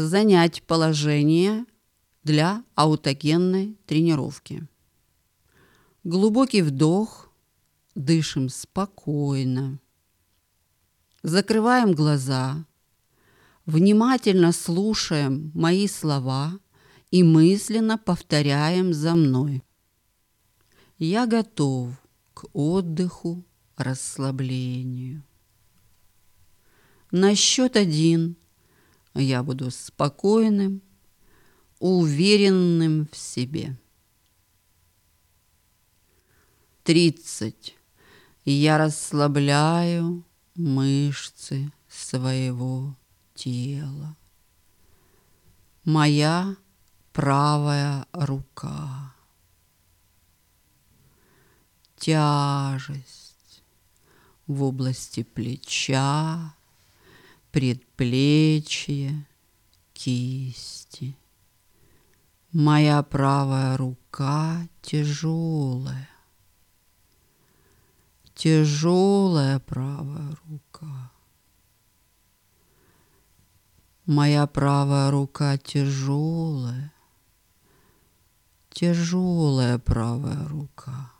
Занять положение для аутогенной тренировки. Глубокий вдох, дышим спокойно. Закрываем глаза, внимательно слушаем мои слова и мысленно повторяем за мной. Я готов к отдыху, расслаблению. На счет один я буду спокойным, уверенным в себе. Тридцать. Я расслабляю мышцы своего тела. Моя правая рука. Тяжесть в области плеча, предплечья, кисти. Моя правая рука тяжелая. Тяжелая правая рука. Моя правая рука тяжелая. Тяжелая правая рука.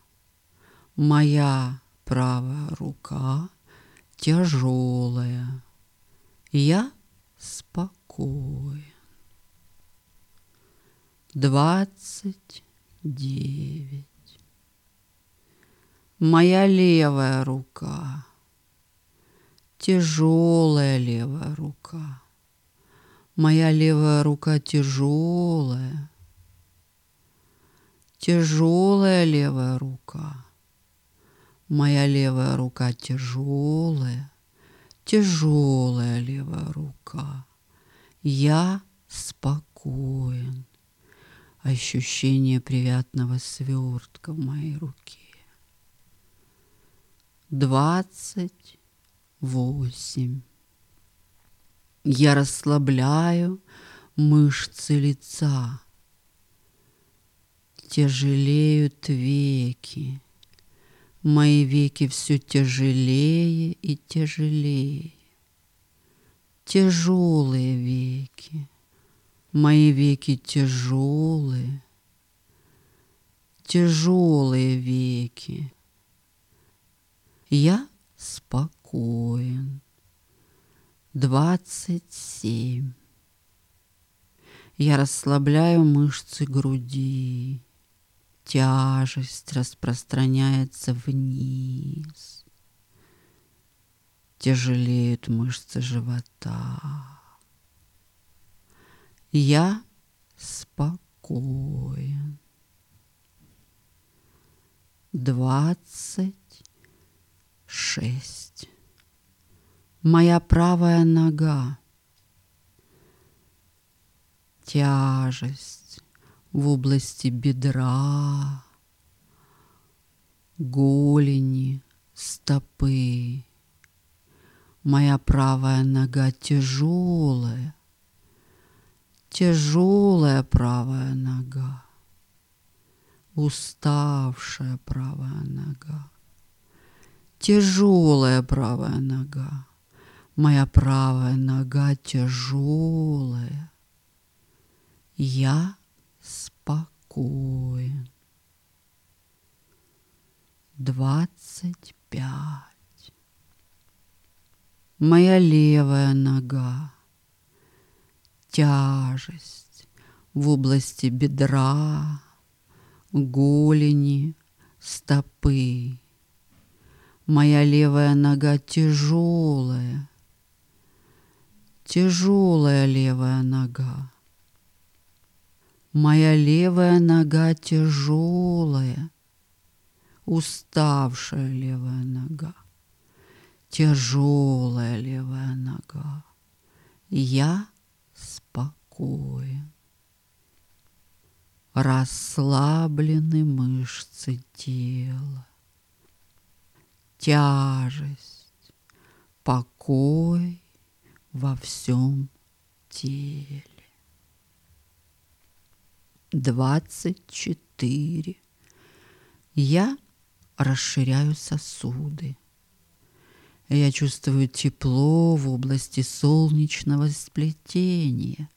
Моя правая рука тяжелая. Я спокоен. Двадцать девять. Моя левая рука. Тяжелая левая рука. Моя левая рука тяжелая. Тяжелая левая рука. Моя левая рука тяжелая тяжелая левая рука. Я спокоен. Ощущение приятного свертка в моей руке. Двадцать восемь. Я расслабляю мышцы лица. Тяжелеют веки. Мои веки все тяжелее и тяжелее. Тяжелые веки. Мои веки тяжелые. Тяжелые веки. Я спокоен. Двадцать семь. Я расслабляю мышцы груди тяжесть распространяется вниз. Тяжелеют мышцы живота. Я спокоен. Двадцать шесть. Моя правая нога. Тяжесть в области бедра, голени, стопы. Моя правая нога тяжелая, тяжелая правая нога, уставшая правая нога, тяжелая правая нога. Моя правая нога тяжелая. Я спокоен. Двадцать пять. Моя левая нога. Тяжесть в области бедра, голени, стопы. Моя левая нога тяжелая, тяжелая левая нога. Моя левая нога тяжелая, уставшая левая нога, тяжелая левая нога. Я спокоен. Расслаблены мышцы тела, тяжесть, покой во всем теле двадцать четыре. Я расширяю сосуды. Я чувствую тепло в области солнечного сплетения.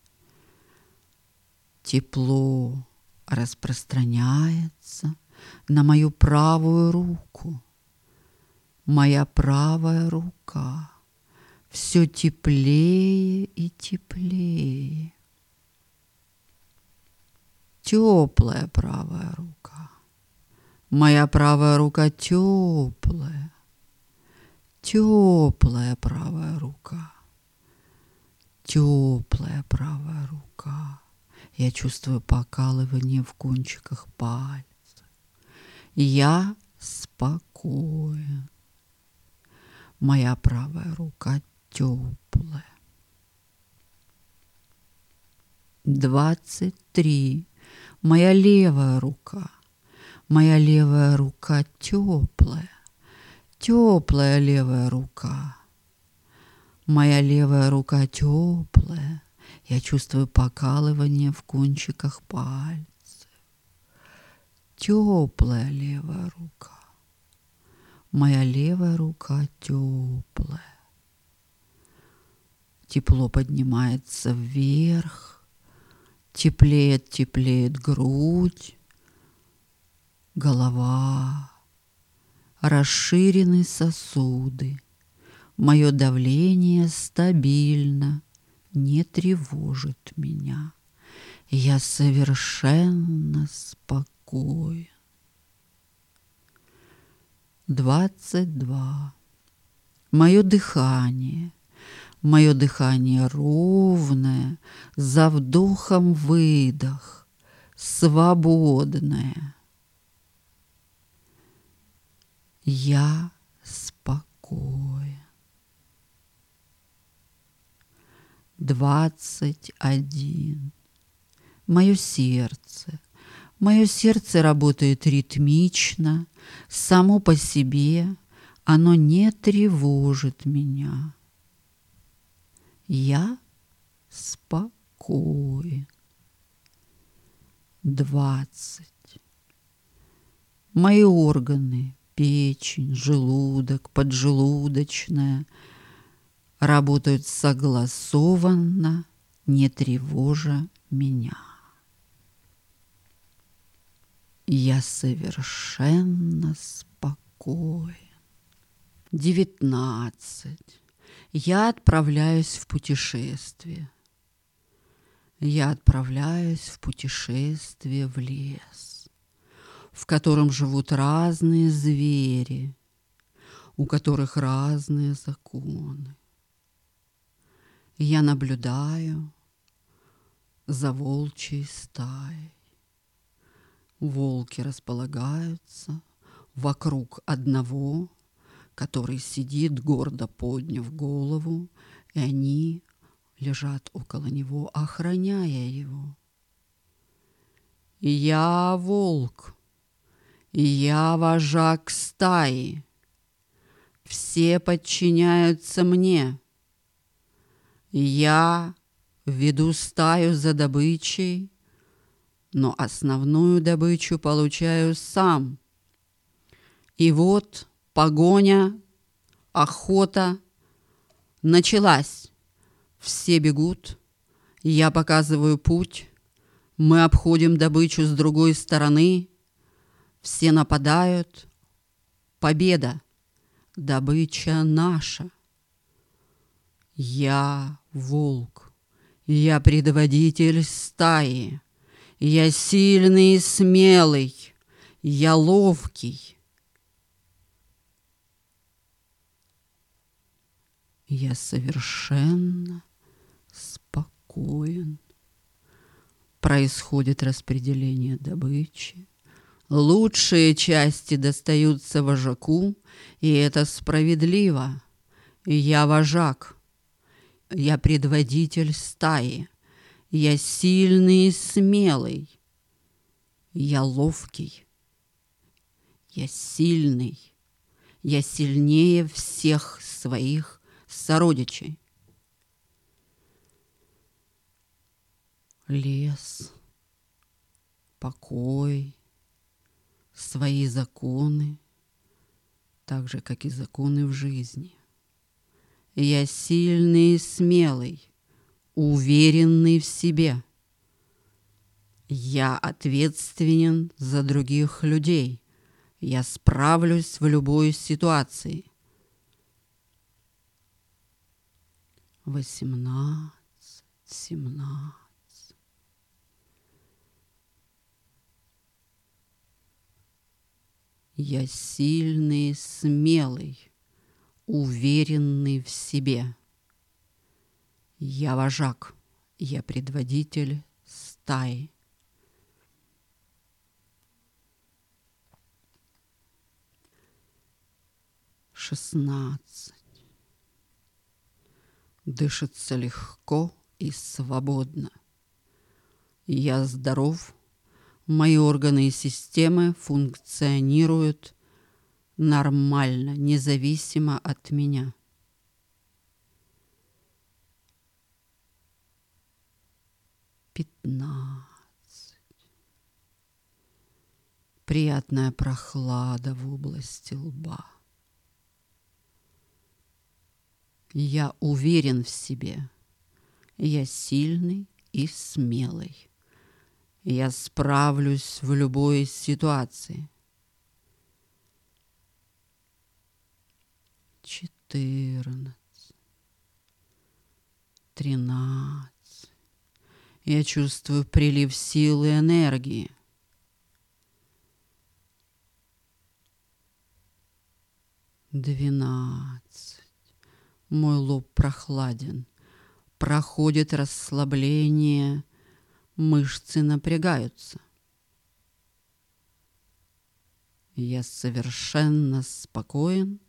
Тепло распространяется на мою правую руку. Моя правая рука все теплее и теплее. Теплая правая рука. Моя правая рука теплая. Теплая правая рука. Теплая правая рука. Я чувствую покалывание в кончиках пальцев. Я спокоен. Моя правая рука теплая. Двадцать три. Моя левая рука. Моя левая рука теплая. Теплая левая рука. Моя левая рука теплая. Я чувствую покалывание в кончиках пальцев. Теплая левая рука. Моя левая рука теплая. Тепло поднимается вверх, теплеет, теплеет грудь, голова, расширены сосуды. Мое давление стабильно, не тревожит меня. Я совершенно спокоен. Двадцать два. Мое дыхание. Мое дыхание ровное, за вдохом выдох, свободное. Я спокоен. Двадцать один. Мое сердце. Мое сердце работает ритмично, само по себе. Оно не тревожит меня. Я спокоен. Двадцать. Мои органы, печень, желудок, поджелудочная работают согласованно, не тревожа меня. Я совершенно спокоен. Девятнадцать. Я отправляюсь в путешествие. Я отправляюсь в путешествие в лес, в котором живут разные звери, у которых разные законы. Я наблюдаю за волчьей стаей. Волки располагаются вокруг одного который сидит, гордо подняв голову, и они лежат около него, охраняя его. «Я волк, я вожак стаи, все подчиняются мне. Я веду стаю за добычей, но основную добычу получаю сам. И вот Погоня, охота началась. Все бегут, я показываю путь, мы обходим добычу с другой стороны, все нападают. Победа, добыча наша. Я волк, я предводитель стаи, я сильный и смелый, я ловкий. Я совершенно спокоен. Происходит распределение добычи. Лучшие части достаются вожаку, и это справедливо. Я вожак. Я предводитель стаи. Я сильный и смелый. Я ловкий. Я сильный. Я сильнее всех своих сородичей. Лес, покой, свои законы, так же, как и законы в жизни. Я сильный и смелый, уверенный в себе. Я ответственен за других людей. Я справлюсь в любой ситуации. Восемнадцать, семнадцать. Я сильный, смелый, уверенный в себе. Я вожак, я предводитель стаи. Шестнадцать. Дышится легко и свободно. Я здоров, Мои органы и системы функционируют нормально, независимо от меня. Пятнадцать. Приятная прохлада в области лба. Я уверен в себе. Я сильный и смелый. Я справлюсь в любой ситуации. Четырнадцать. Тринадцать. Я чувствую прилив силы и энергии. Двенадцать. Мой лоб прохладен. Проходит расслабление мышцы напрягаются. Я совершенно спокоен,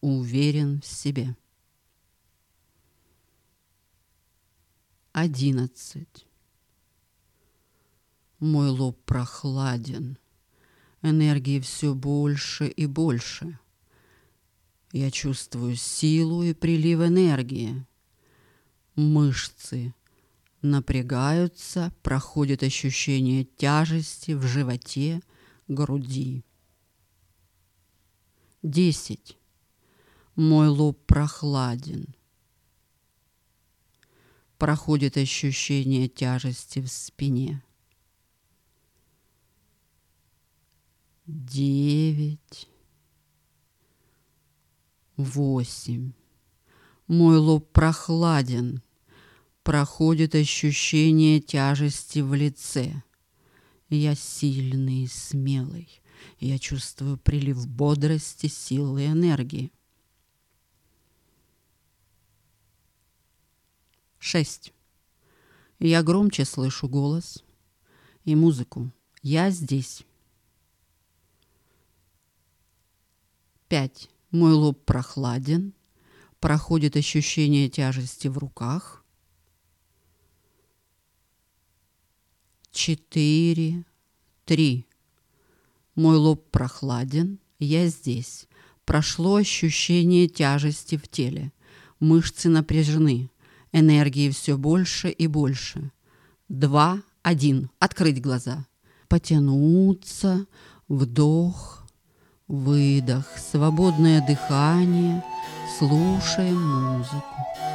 уверен в себе. Одиннадцать. Мой лоб прохладен. Энергии все больше и больше. Я чувствую силу и прилив энергии. Мышцы напрягаются, проходит ощущение тяжести в животе, груди. Десять. Мой лоб прохладен. Проходит ощущение тяжести в спине. Девять. Восемь. Мой лоб прохладен проходит ощущение тяжести в лице. Я сильный и смелый. Я чувствую прилив бодрости, силы и энергии. Шесть. Я громче слышу голос и музыку. Я здесь. Пять. Мой лоб прохладен. Проходит ощущение тяжести в руках. четыре, три. Мой лоб прохладен, я здесь. Прошло ощущение тяжести в теле. Мышцы напряжены. Энергии все больше и больше. Два, один. Открыть глаза. Потянуться. Вдох, выдох, свободное дыхание. Слушаем музыку.